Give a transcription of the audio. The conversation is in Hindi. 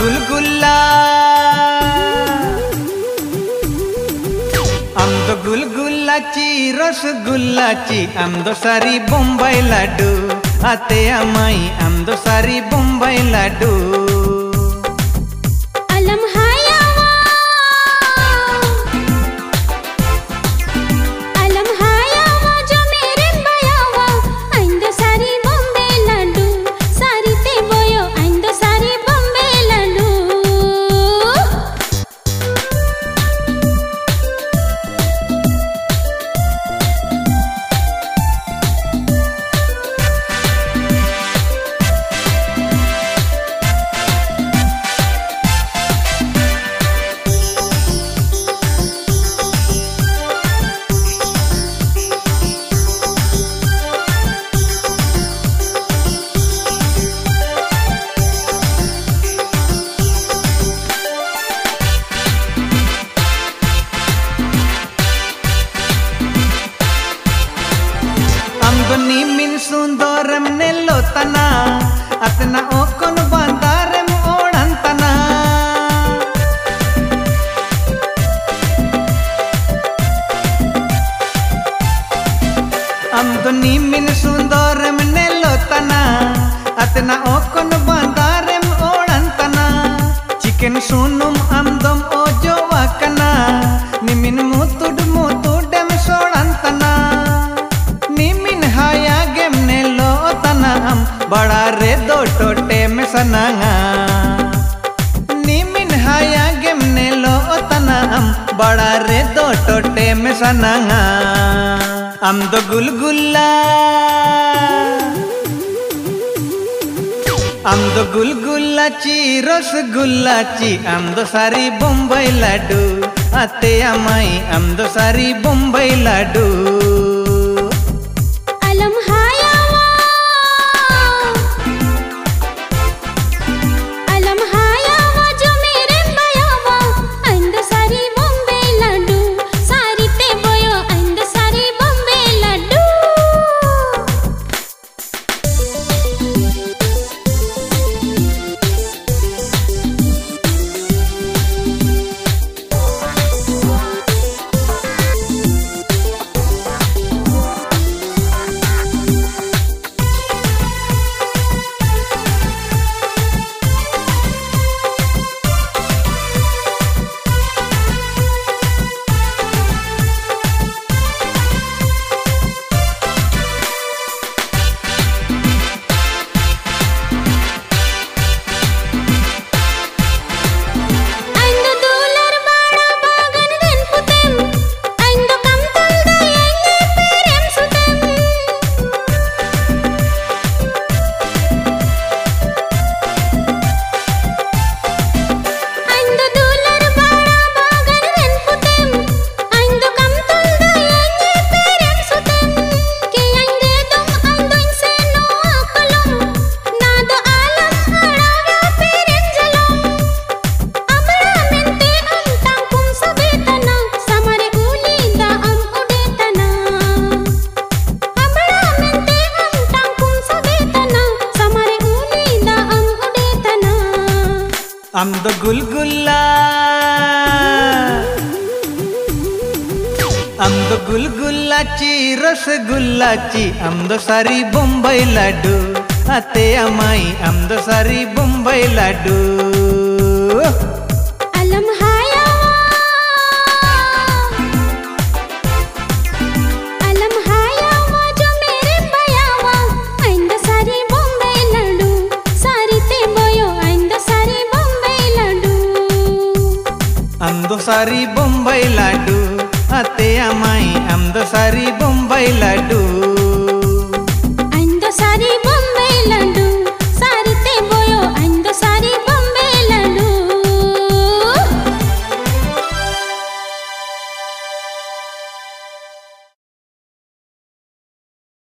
গুলগুল্লা। আমদো গুলগুল্লাচি রসগুল্লাচি আমদো সারি বোম্বাই লাডু। হাতে আমাই আমদো সারি বোম্বাই লাডু। आमदो निमिन सुंदरम नेलोतना अतना ओकोन बांदारम ओढंतना चिकन ओजो वाकना निमिन मुतुड मुतुडम सोडंतना निमिन हाया गेम ने लो तना हम बड़ा रे दो टोटे में सनांगा निमिन हाया गेम ने लो तना हम बड़ा रे दो टोटे में सनांगा हम दो गुलगुल्ला आमदो गुलगुल्लाची रसगुल्लाची आमदो सारी बोंबाई लाडू आते आमाई आमदो सारी बोंबाई அந்த குல்குல்லா அந்த గుల్గుల్లాచి రసగుల్లాచి అందసారి బొంబాయి లడ్డు. అతే అమ్మాయి అందసారి బొంబాయి లడ్డు. सारी बोंबाई लाडू। आते आमाई आमदो सारी बोंबाई लाडू।